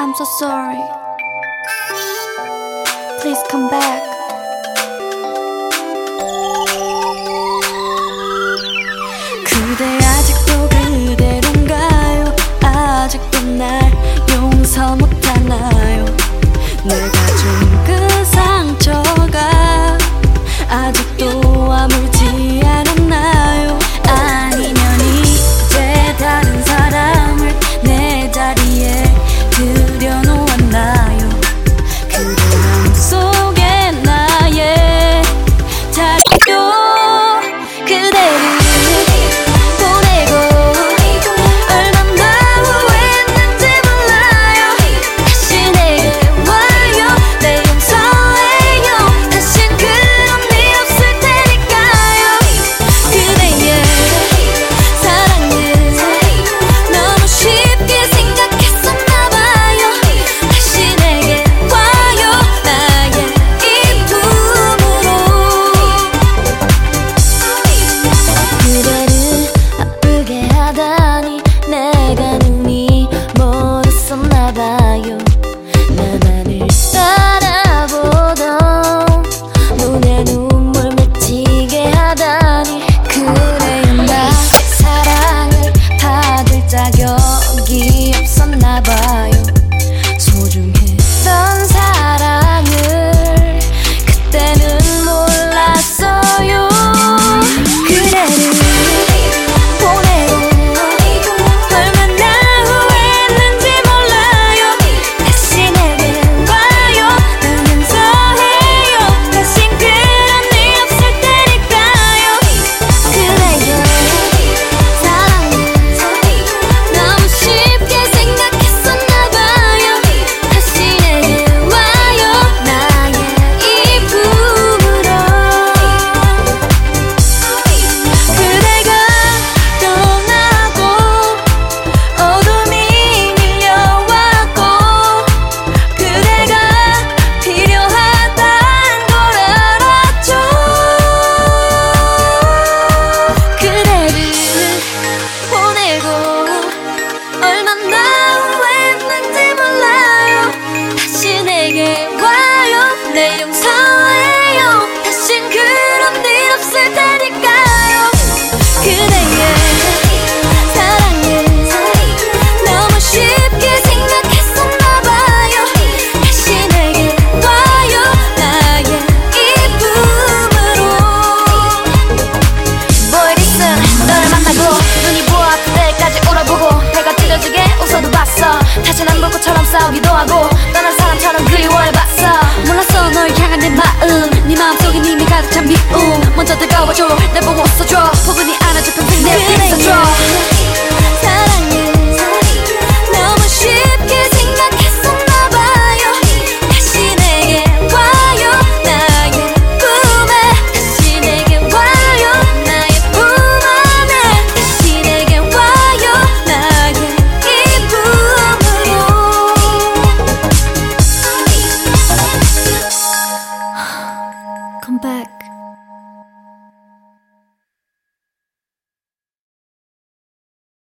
I'm so sorry. Please come back. 그대 아직도 그대로인가요? 아직도 날 용서 못하나요? 내가 준 그 상처가 아직도 아물지 사람처럼 싸우기도 하고 떠난 사람처럼 그리워해봤어. 몰랐어 널 향한 내 마음. 네 마음속에 이미 가득 찬 미움. 먼저 다가와줘 내 보고 웃어줘. 포근히 안아줘 평생 내 곁에 있어줘 bạn